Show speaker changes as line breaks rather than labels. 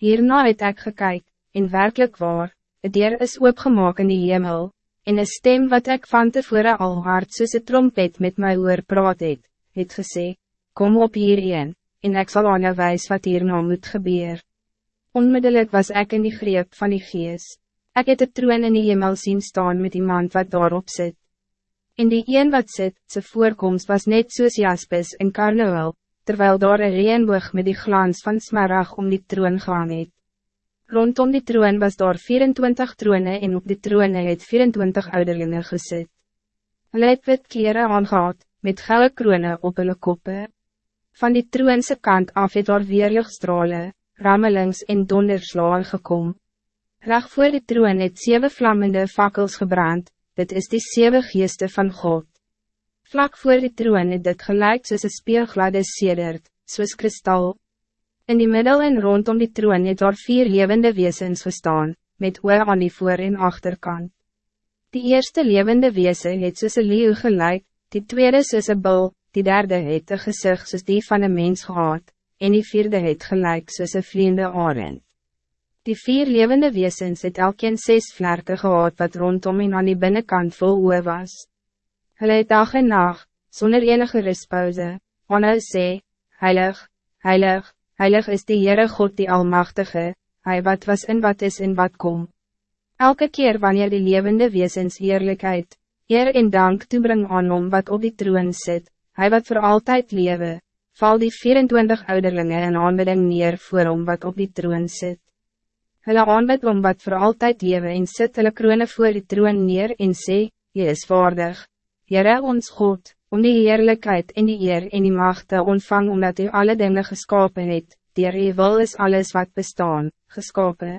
Hierna het ek gekyk, en werkelijk waar, het deur is oopgemaak in die hemel, en een stem wat ik van tevore al hard soos een trompet met my oor praat het, het gesê, kom op hierheen, en ik zal aan jou wijs wat hierna moet gebeuren. Onmiddellijk was ik in die greep van die gees. Ik het de troon in die hemel zien staan met iemand wat daarop zit. En die een wat zit, zijn voorkomst was net soos jaspis en karnewel, terwijl daar een reënboog met die glans van smarag om die troon gaan het. Rondom die troon was daar 24 trone en op die trone het 24 ouderlinge gesit. Hulle het wit kleren aangehad, met gouden kroone op hulle koppe. Van die troonse kant af het daar weerlichtstrale, rammelings en donderslaan gekom. Reg voor die troon het zeven vlammende fakkels gebrand, dit is die zeven geeste van God. Vlak voor die troon het dit gelijk soos een speelgladde sedert, soos kristal. In die middel en rondom die troon het daar vier levende wezens gestaan, met oor aan die voor- en achterkant. Die eerste levende wezen het soos een leeuw gelijk, die tweede soos een bul, die derde het een gezicht soos die van een mens gehad, en die vierde het gelijk soos een vriende arend. Die vier levende wezens het elkeen zes vlerken gehad wat rondom en aan die binnenkant vol oor was. Hulle het dag en nacht, zonder enige rustpauze, aanhou sê, Heilig, Heilig, Heilig is die Heere God die Almachtige, Hij wat was en wat is en wat kom. Elke keer wanneer die levende wezens eerlijkheid, eer en dank toebring aan hom wat op die troon zit, Hij wat voor altijd lewe, val die 24 ouderlinge in aanbidding neer voor hom wat op die troon zit. Hulle aanbid om wat voor altijd lewe en sit hulle krone voor die troon neer en sê, Je is waardig, Jere ons God, om die heerlijkheid en die eer en die macht te ontvang omdat u alle dingen geskapen het, dier u wil is alles wat bestaan, geskapen.